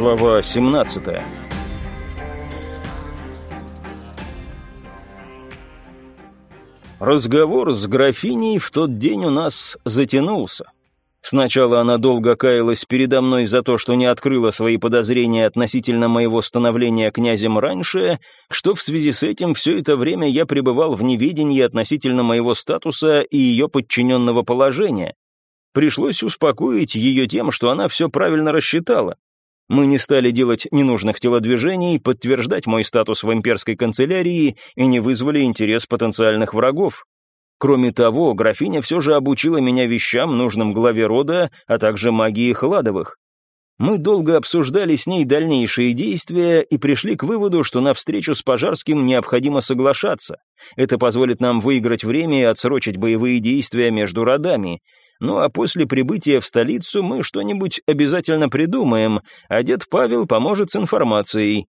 Глава 17 Разговор с графиней в тот день у нас затянулся. Сначала она долго каялась передо мной за то, что не открыла свои подозрения относительно моего становления князем раньше, что в связи с этим все это время я пребывал в неведении относительно моего статуса и ее подчиненного положения. Пришлось успокоить ее тем, что она все правильно рассчитала. Мы не стали делать ненужных телодвижений, подтверждать мой статус в имперской канцелярии и не вызвали интерес потенциальных врагов. Кроме того, графиня все же обучила меня вещам, нужным главе рода, а также магии Хладовых. Мы долго обсуждали с ней дальнейшие действия и пришли к выводу, что на встречу с Пожарским необходимо соглашаться. Это позволит нам выиграть время и отсрочить боевые действия между родами. Ну а после прибытия в столицу мы что-нибудь обязательно придумаем, а дед Павел поможет с информацией.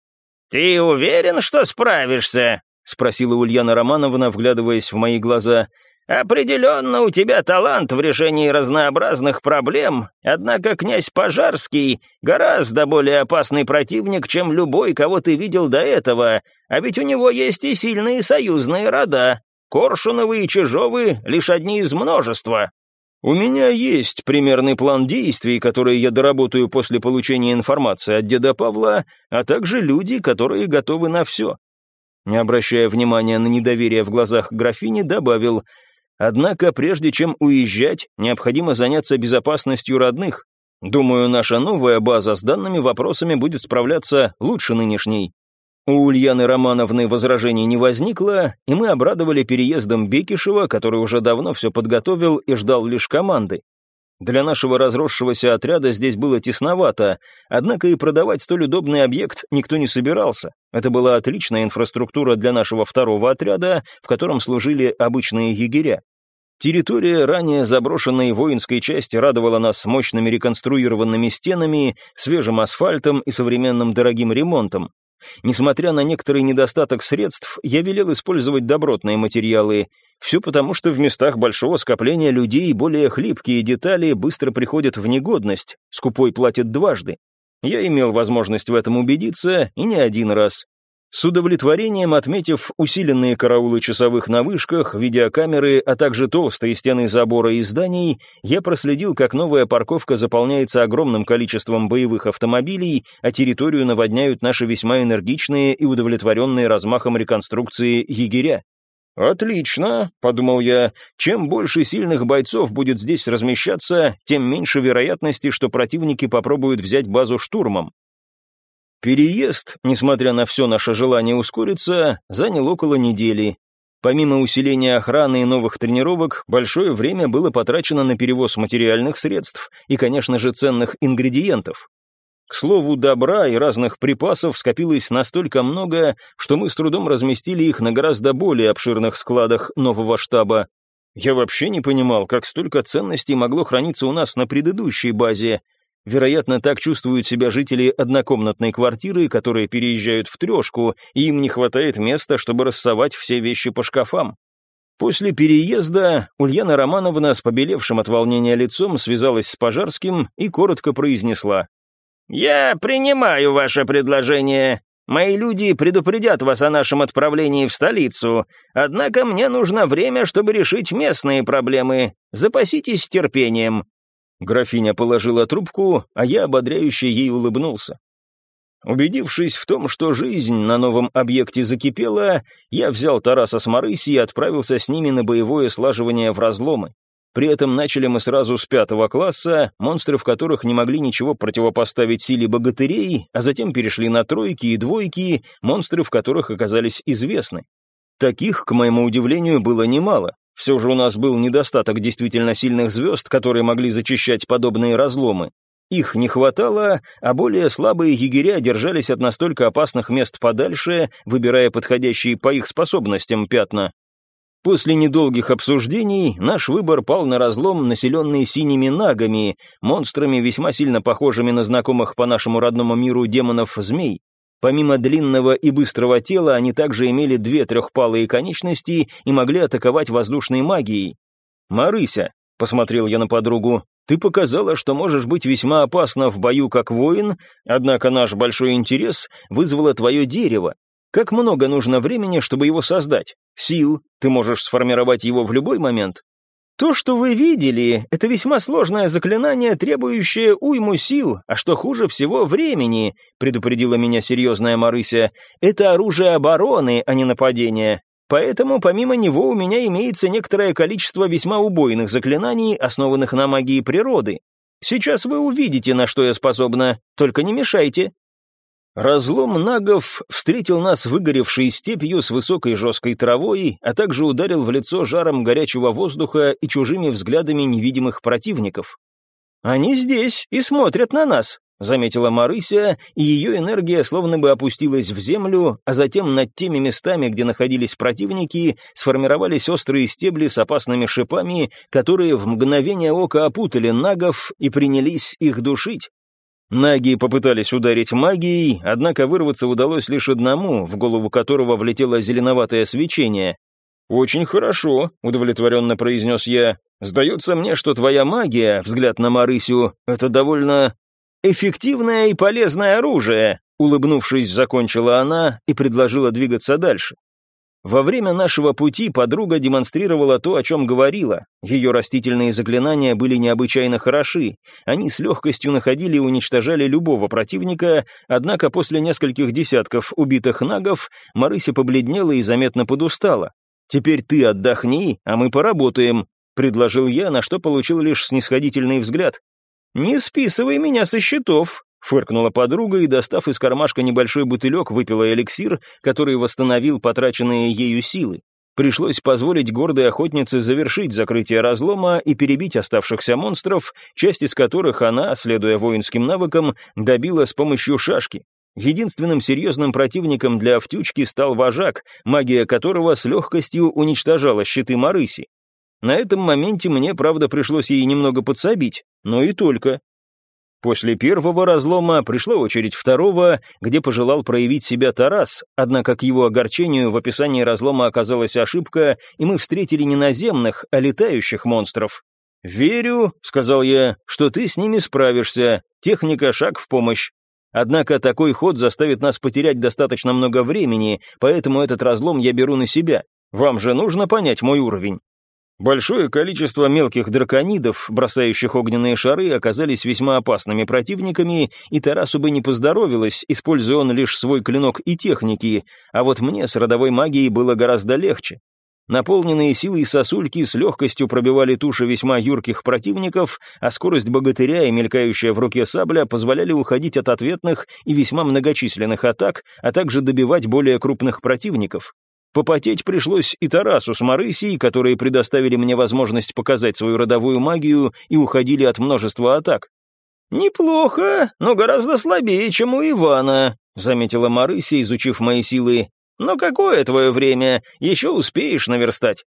«Ты уверен, что справишься?» — спросила Ульяна Романовна, вглядываясь в мои глаза. «Определенно у тебя талант в решении разнообразных проблем, однако князь Пожарский гораздо более опасный противник, чем любой, кого ты видел до этого, а ведь у него есть и сильные союзные рода. Коршуновы и Чижовы — лишь одни из множества». «У меня есть примерный план действий, который я доработаю после получения информации от деда Павла, а также люди, которые готовы на все не обращая внимания на недоверие в глазах графини, добавил, «Однако, прежде чем уезжать, необходимо заняться безопасностью родных. Думаю, наша новая база с данными вопросами будет справляться лучше нынешней». У Ульяны Романовны возражений не возникло, и мы обрадовали переездом Бекишева, который уже давно все подготовил и ждал лишь команды. Для нашего разросшегося отряда здесь было тесновато, однако и продавать столь удобный объект никто не собирался. Это была отличная инфраструктура для нашего второго отряда, в котором служили обычные егеря. Территория ранее заброшенной воинской части радовала нас мощными реконструированными стенами, свежим асфальтом и современным дорогим ремонтом. Несмотря на некоторый недостаток средств, я велел использовать добротные материалы. Все потому, что в местах большого скопления людей более хлипкие детали быстро приходят в негодность, скупой платит дважды. Я имел возможность в этом убедиться и не один раз. С удовлетворением отметив усиленные караулы часовых на вышках, видеокамеры, а также толстые стены забора и зданий, я проследил, как новая парковка заполняется огромным количеством боевых автомобилей, а территорию наводняют наши весьма энергичные и удовлетворенные размахом реконструкции егеря. «Отлично», — подумал я, — «чем больше сильных бойцов будет здесь размещаться, тем меньше вероятности, что противники попробуют взять базу штурмом. Переезд, несмотря на все наше желание ускориться, занял около недели. Помимо усиления охраны и новых тренировок, большое время было потрачено на перевоз материальных средств и, конечно же, ценных ингредиентов. К слову, добра и разных припасов скопилось настолько много, что мы с трудом разместили их на гораздо более обширных складах нового штаба. Я вообще не понимал, как столько ценностей могло храниться у нас на предыдущей базе, Вероятно, так чувствуют себя жители однокомнатной квартиры, которые переезжают в трешку, и им не хватает места, чтобы рассовать все вещи по шкафам. После переезда Ульяна Романовна с побелевшим от волнения лицом связалась с Пожарским и коротко произнесла. «Я принимаю ваше предложение. Мои люди предупредят вас о нашем отправлении в столицу, однако мне нужно время, чтобы решить местные проблемы. Запаситесь терпением. Графиня положила трубку, а я ободряюще ей улыбнулся. Убедившись в том, что жизнь на новом объекте закипела, я взял Тараса с Марыси и отправился с ними на боевое слаживание в разломы. При этом начали мы сразу с пятого класса, монстры в которых не могли ничего противопоставить силе богатырей, а затем перешли на тройки и двойки, монстры в которых оказались известны. Таких, к моему удивлению, было немало. Все же у нас был недостаток действительно сильных звезд, которые могли зачищать подобные разломы. Их не хватало, а более слабые егеря держались от настолько опасных мест подальше, выбирая подходящие по их способностям пятна. После недолгих обсуждений наш выбор пал на разлом, населенный синими нагами, монстрами, весьма сильно похожими на знакомых по нашему родному миру демонов-змей. Помимо длинного и быстрого тела, они также имели две трехпалые конечности и могли атаковать воздушной магией. «Марыся», — посмотрел я на подругу, Ты показала, что можешь быть весьма опасна в бою как воин, однако наш большой интерес вызвало твое дерево. Как много нужно времени, чтобы его создать? Сил, ты можешь сформировать его в любой момент? То, что вы видели, это весьма сложное заклинание, требующее уйму сил, а что хуже всего времени, предупредила меня серьезная Марыся. Это оружие обороны, а не нападения. Поэтому помимо него у меня имеется некоторое количество весьма убойных заклинаний, основанных на магии природы. Сейчас вы увидите, на что я способна, только не мешайте». Разлом нагов встретил нас выгоревшей степью с высокой жесткой травой, а также ударил в лицо жаром горячего воздуха и чужими взглядами невидимых противников. «Они здесь и смотрят на нас», — заметила Марыся, и ее энергия словно бы опустилась в землю, а затем над теми местами, где находились противники, сформировались острые стебли с опасными шипами, которые в мгновение ока опутали нагов и принялись их душить. Наги попытались ударить магией, однако вырваться удалось лишь одному, в голову которого влетело зеленоватое свечение. «Очень хорошо», — удовлетворенно произнес я. «Сдается мне, что твоя магия, взгляд на Марысю, это довольно «Эффективное и полезное оружие», — улыбнувшись, закончила она и предложила двигаться дальше. Во время нашего пути подруга демонстрировала то, о чем говорила. Ее растительные заклинания были необычайно хороши. Они с легкостью находили и уничтожали любого противника, однако после нескольких десятков убитых нагов Марыся побледнела и заметно подустала. «Теперь ты отдохни, а мы поработаем», — предложил я, на что получил лишь снисходительный взгляд. «Не списывай меня со счетов», — фыркнула подруга и, достав из кармашка небольшой бутылек, выпила эликсир, который восстановил потраченные ею силы. Пришлось позволить гордой охотнице завершить закрытие разлома и перебить оставшихся монстров, часть из которых она, следуя воинским навыкам, добила с помощью шашки. Единственным серьезным противником для Автючки стал вожак, магия которого с легкостью уничтожала щиты Марыси. На этом моменте мне, правда, пришлось ей немного подсобить, но и только. После первого разлома пришла очередь второго, где пожелал проявить себя Тарас, однако к его огорчению в описании разлома оказалась ошибка, и мы встретили не наземных, а летающих монстров. «Верю», — сказал я, — «что ты с ними справишься, техника шаг в помощь. Однако такой ход заставит нас потерять достаточно много времени, поэтому этот разлом я беру на себя. Вам же нужно понять мой уровень. Большое количество мелких драконидов, бросающих огненные шары, оказались весьма опасными противниками, и Тарасу бы не поздоровилось, используя он лишь свой клинок и техники, а вот мне с родовой магией было гораздо легче. Наполненные силой сосульки с легкостью пробивали туши весьма юрких противников, а скорость богатыря и мелькающая в руке сабля позволяли уходить от ответных и весьма многочисленных атак, а также добивать более крупных противников. Попотеть пришлось и Тарасу с Марысией, которые предоставили мне возможность показать свою родовую магию и уходили от множества атак. «Неплохо, но гораздо слабее, чем у Ивана», — заметила Марыся, изучив мои силы. «Но какое твое время? Еще успеешь наверстать».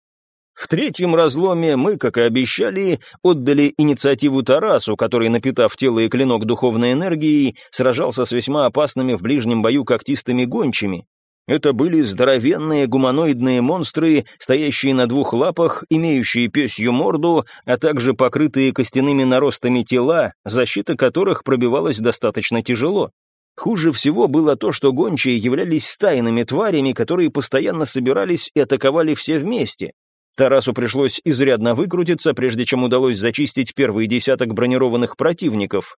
В третьем разломе мы, как и обещали, отдали инициативу Тарасу, который, напитав тело и клинок духовной энергией, сражался с весьма опасными в ближнем бою когтистыми гончими. Это были здоровенные гуманоидные монстры, стоящие на двух лапах, имеющие пёсью морду, а также покрытые костяными наростами тела, защита которых пробивалась достаточно тяжело. Хуже всего было то, что гончие являлись стайными тварями, которые постоянно собирались и атаковали все вместе. Тарасу пришлось изрядно выкрутиться, прежде чем удалось зачистить первый десяток бронированных противников.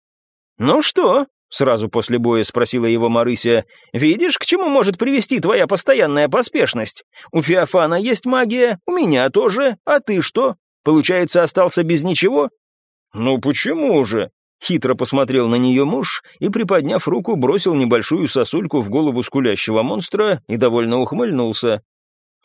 «Ну что, Сразу после боя спросила его Марыся. «Видишь, к чему может привести твоя постоянная поспешность? У Феофана есть магия, у меня тоже, а ты что? Получается, остался без ничего?» «Ну почему же?» Хитро посмотрел на нее муж и, приподняв руку, бросил небольшую сосульку в голову скулящего монстра и довольно ухмыльнулся.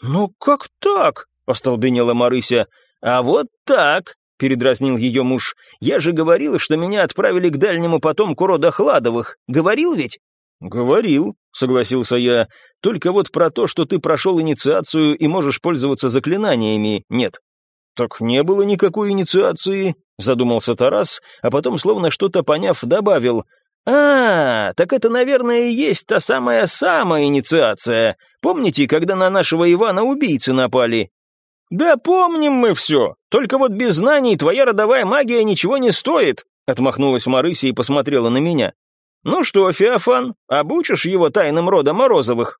«Ну как так?» — остолбенела Марыся. «А вот так!» Передразнил ее муж. «Я же говорил, что меня отправили к дальнему потомку рода Хладовых. Говорил ведь?» «Говорил», — согласился я. «Только вот про то, что ты прошел инициацию и можешь пользоваться заклинаниями, нет». «Так не было никакой инициации», — задумался Тарас, а потом, словно что-то поняв, добавил. «А, так это, наверное, и есть та самая-самая инициация. Помните, когда на нашего Ивана убийцы напали?» «Да помним мы все», Только вот без знаний твоя родовая магия ничего не стоит», отмахнулась Марыся и посмотрела на меня. «Ну что, Феофан, обучишь его тайным родом Морозовых?»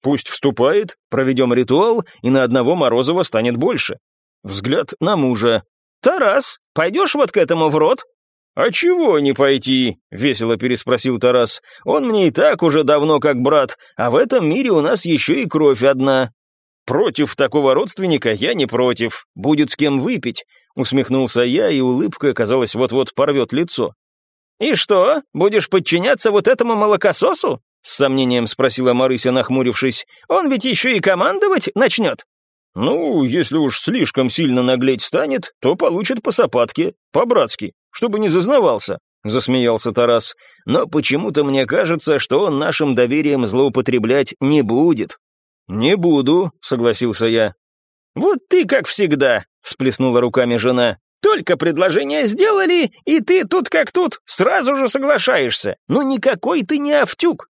«Пусть вступает, проведем ритуал, и на одного Морозова станет больше». Взгляд на мужа. «Тарас, пойдешь вот к этому в рот?» «А чего не пойти?» — весело переспросил Тарас. «Он мне и так уже давно как брат, а в этом мире у нас еще и кровь одна. «Против такого родственника я не против. Будет с кем выпить», — усмехнулся я, и улыбка, казалось, вот-вот порвет лицо. «И что, будешь подчиняться вот этому молокососу?» — с сомнением спросила Марыся, нахмурившись. «Он ведь еще и командовать начнет». «Ну, если уж слишком сильно наглеть станет, то получит по сапатке, по-братски, чтобы не зазнавался», — засмеялся Тарас. «Но почему-то мне кажется, что он нашим доверием злоупотреблять не будет». «Не буду», — согласился я. «Вот ты как всегда», — всплеснула руками жена. «Только предложение сделали, и ты тут как тут, сразу же соглашаешься. Ну никакой ты не автюк».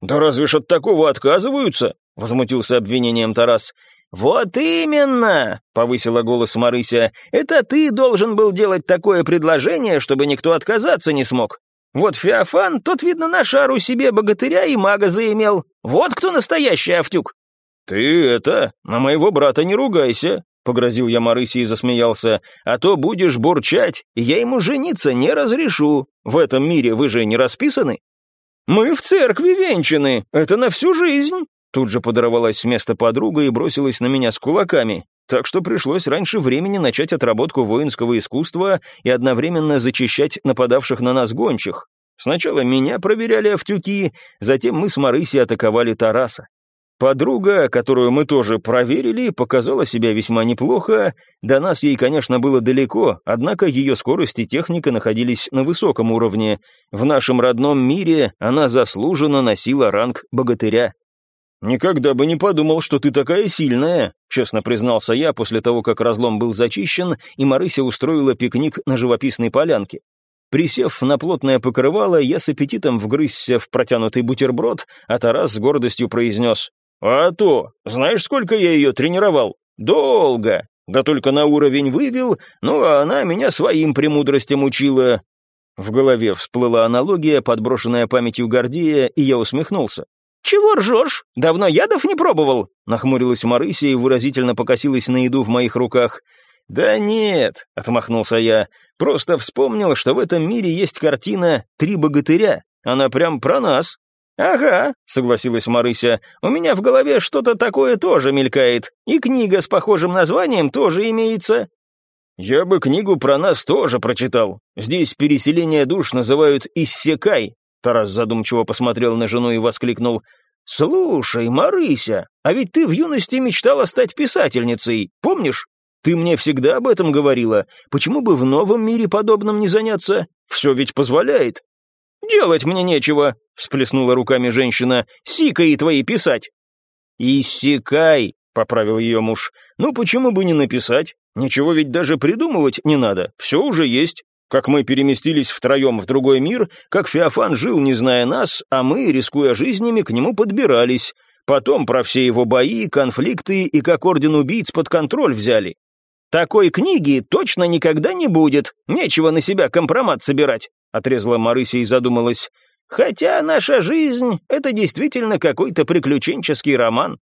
«Да разве ж от такого отказываются?» — возмутился обвинением Тарас. «Вот именно!» — повысила голос Марыся. «Это ты должен был делать такое предложение, чтобы никто отказаться не смог. Вот Феофан, тот, видно, на шару себе богатыря и мага заимел. Вот кто настоящий автюк. «Ты это, на моего брата не ругайся», — погрозил я Марысе и засмеялся, «а то будешь бурчать, я ему жениться не разрешу. В этом мире вы же не расписаны?» «Мы в церкви венчаны, это на всю жизнь», Тут же подорвалась с места подруга и бросилась на меня с кулаками, так что пришлось раньше времени начать отработку воинского искусства и одновременно зачищать нападавших на нас гончих. Сначала меня проверяли автюки, затем мы с Марысей атаковали Тараса. Подруга, которую мы тоже проверили, показала себя весьма неплохо. До нас ей, конечно, было далеко, однако ее скорость и техника находились на высоком уровне. В нашем родном мире она заслуженно носила ранг богатыря. «Никогда бы не подумал, что ты такая сильная», — честно признался я после того, как разлом был зачищен, и Марыся устроила пикник на живописной полянке. Присев на плотное покрывало, я с аппетитом вгрызся в протянутый бутерброд, а Тарас с гордостью произнес «А то, знаешь, сколько я ее тренировал? Долго. Да только на уровень вывел, ну а она меня своим премудростям учила». В голове всплыла аналогия, подброшенная памятью Гордея, и я усмехнулся. «Чего ржешь? Давно ядов не пробовал?» Нахмурилась Марыся и выразительно покосилась на еду в моих руках. «Да нет», — отмахнулся я, — «просто вспомнил, что в этом мире есть картина «Три богатыря». Она прям про нас, «Ага», — согласилась Марыся, — «у меня в голове что-то такое тоже мелькает, и книга с похожим названием тоже имеется». «Я бы книгу про нас тоже прочитал. Здесь переселение душ называют «иссекай», — Тарас задумчиво посмотрел на жену и воскликнул. «Слушай, Марыся, а ведь ты в юности мечтала стать писательницей, помнишь? Ты мне всегда об этом говорила. Почему бы в новом мире подобным не заняться? Все ведь позволяет». «Делать мне нечего», — всплеснула руками женщина, — «сика и твои писать». «Иссякай», — поправил ее муж. «Ну почему бы не написать? Ничего ведь даже придумывать не надо, все уже есть. Как мы переместились втроем в другой мир, как Феофан жил, не зная нас, а мы, рискуя жизнями, к нему подбирались. Потом про все его бои, конфликты и как орден убийц под контроль взяли. Такой книги точно никогда не будет, нечего на себя компромат собирать отрезала Марыся и задумалась. «Хотя наша жизнь — это действительно какой-то приключенческий роман».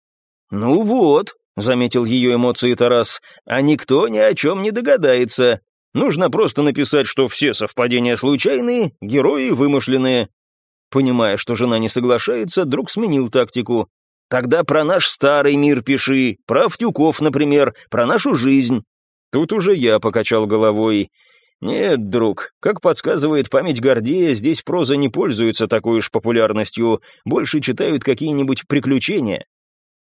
«Ну вот», — заметил ее эмоции Тарас, «а никто ни о чем не догадается. Нужно просто написать, что все совпадения случайные, герои вымышленные». Понимая, что жена не соглашается, друг сменил тактику. «Тогда про наш старый мир пиши, про Втюков, например, про нашу жизнь». Тут уже я покачал головой. «Нет, друг, как подсказывает память Гордея, здесь проза не пользуется такой уж популярностью, больше читают какие-нибудь приключения».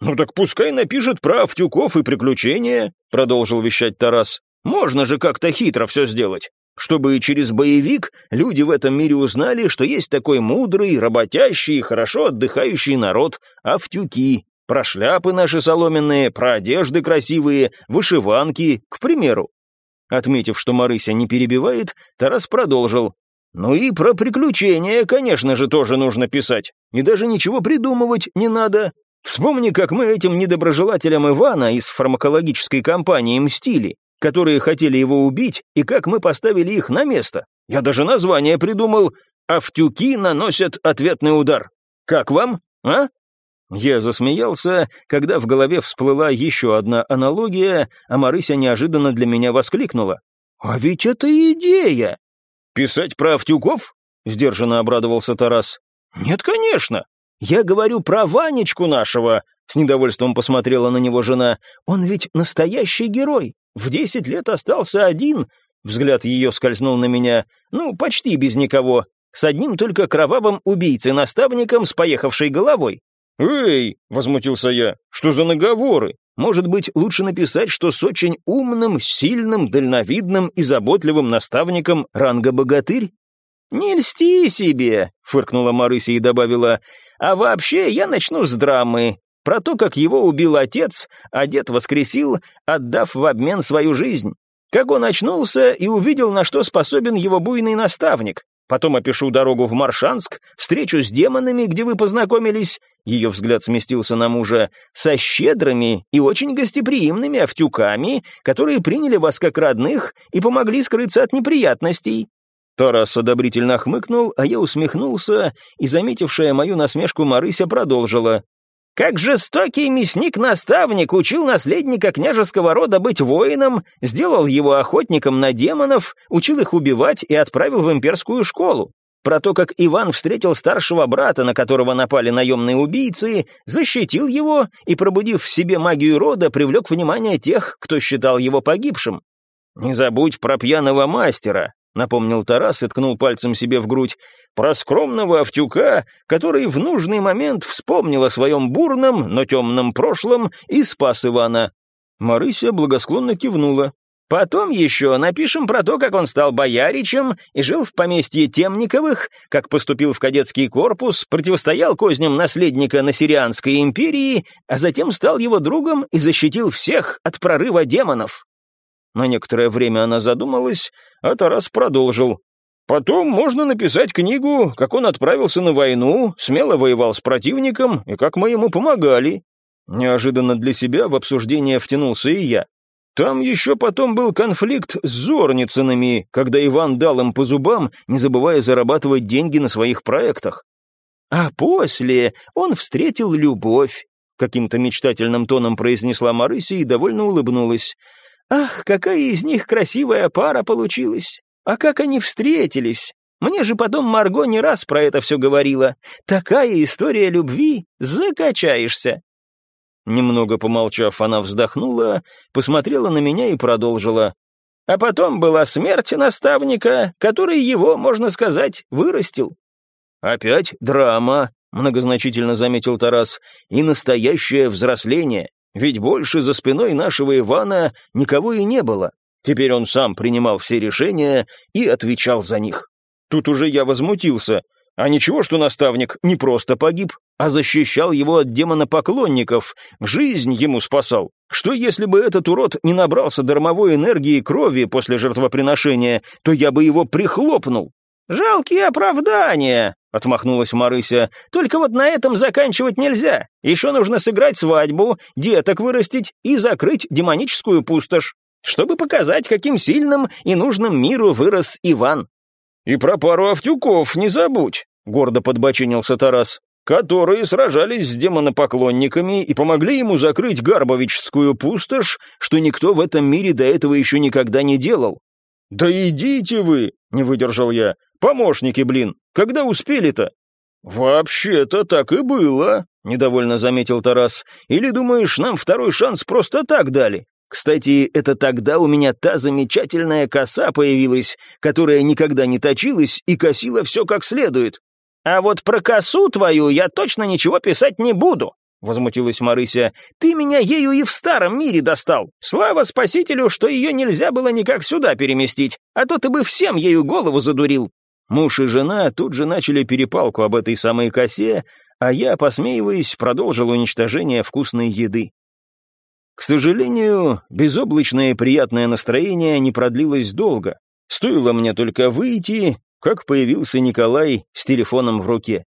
«Ну так пускай напишет про Автюков и приключения», — продолжил вещать Тарас. «Можно же как-то хитро все сделать, чтобы через боевик люди в этом мире узнали, что есть такой мудрый, работящий, хорошо отдыхающий народ — Автюки, про шляпы наши соломенные, про одежды красивые, вышиванки, к примеру. Отметив, что Марыся не перебивает, Тарас продолжил. «Ну и про приключения, конечно же, тоже нужно писать. И даже ничего придумывать не надо. Вспомни, как мы этим недоброжелателям Ивана из фармакологической компании мстили. которые хотели его убить, и как мы поставили их на место. Я даже название придумал «Автюки наносят ответный удар». Как вам, а?» Я засмеялся, когда в голове всплыла еще одна аналогия, а Марыся неожиданно для меня воскликнула. «А ведь это идея!» «Писать про Автюков?» — сдержанно обрадовался Тарас. «Нет, конечно. Я говорю про Ванечку нашего», — с недовольством посмотрела на него жена. «Он ведь настоящий герой. В десять лет остался один». Взгляд ее скользнул на меня. «Ну, почти без никого. С одним только кровавым убийцей-наставником с поехавшей головой. «Эй!» — возмутился я. «Что за наговоры? Может быть, лучше написать, что с очень умным, сильным, дальновидным и заботливым наставником ранга богатырь?» «Не льсти себе!» — фыркнула Марыся и добавила. «А вообще я начну с драмы. Про то, как его убил отец, а дед воскресил, отдав в обмен свою жизнь. Как он очнулся и увидел, на что способен его буйный наставник. Потом опишу дорогу в Маршанск, встречу с демонами, где вы познакомились, ее взгляд сместился на мужа, со щедрыми и очень гостеприимными автюками, которые приняли вас как родных и помогли скрыться от неприятностей. Тарас одобрительно хмыкнул, а я усмехнулся, и, заметившая мою насмешку, Марыся продолжила. Как жестокий мясник-наставник учил наследника княжеского рода быть воином, сделал его охотником на демонов, учил их убивать и отправил в имперскую школу. Про то, как Иван встретил старшего брата, на которого напали наемные убийцы, защитил его и, пробудив в себе магию рода, привлек внимание тех, кто считал его погибшим. «Не забудь про пьяного мастера», напомнил Тарас и ткнул пальцем себе в грудь, про скромного Автюка, который в нужный момент вспомнил о своем бурном, но темном прошлом и спас Ивана. Марыся благосклонно кивнула. Потом еще напишем про то, как он стал бояричем и жил в поместье Темниковых, как поступил в кадетский корпус, противостоял козням наследника Насирианской империи, а затем стал его другом и защитил всех от прорыва демонов. На некоторое время она задумалась, а Тарас продолжил. «Потом можно написать книгу, как он отправился на войну, смело воевал с противником и как мы ему помогали». Неожиданно для себя в обсуждение втянулся и я. Там еще потом был конфликт с Зорницынами, когда Иван дал им по зубам, не забывая зарабатывать деньги на своих проектах. А после он встретил любовь, каким-то мечтательным тоном произнесла Марыся и довольно улыбнулась. Ах, какая из них красивая пара получилась! А как они встретились! Мне же потом Марго не раз про это все говорила. Такая история любви, закачаешься. Немного помолчав, она вздохнула, посмотрела на меня и продолжила. А потом была смерть наставника, который его, можно сказать, вырастил. «Опять драма», — многозначительно заметил Тарас, — «и настоящее взросление. Ведь больше за спиной нашего Ивана никого и не было. Теперь он сам принимал все решения и отвечал за них. Тут уже я возмутился. А ничего, что наставник не просто погиб, а защищал его от демона-поклонников, жизнь ему спасал. Что если бы этот урод не набрался дармовой энергии и крови после жертвоприношения, то я бы его прихлопнул. «Жалкие оправдания», — отмахнулась Марыся. «Только вот на этом заканчивать нельзя. Еще нужно сыграть свадьбу, деток вырастить и закрыть демоническую пустошь, чтобы показать, каким сильным и нужным миру вырос Иван». «И про пару автюков не забудь», — гордо подбочинился Тарас, «которые сражались с демонопоклонниками и помогли ему закрыть Гарбовичскую пустошь, что никто в этом мире до этого еще никогда не делал». «Да идите вы!» — не выдержал я. Помощники, блин, когда успели-то?» «Вообще-то так и было», — недовольно заметил Тарас. «Или думаешь, нам второй шанс просто так дали? Кстати, это тогда у меня та замечательная коса появилась, которая никогда не точилась и косила все как следует. А вот про косу твою я точно ничего писать не буду», — возмутилась Марыся. «Ты меня ею и в старом мире достал. Слава спасителю, что ее нельзя было никак сюда переместить, а то ты бы всем ею голову задурил. Муж и жена тут же начали перепалку об этой самой косе, а я, посмеиваясь, продолжил уничтожение вкусной еды. К сожалению, безоблачное приятное настроение не продлилось долго. Стоило мне только выйти, как появился Николай с телефоном в руке.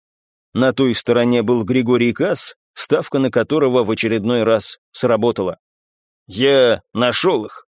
На той стороне был Григорий Касс, ставка на которого в очередной раз сработала. «Я нашел их»,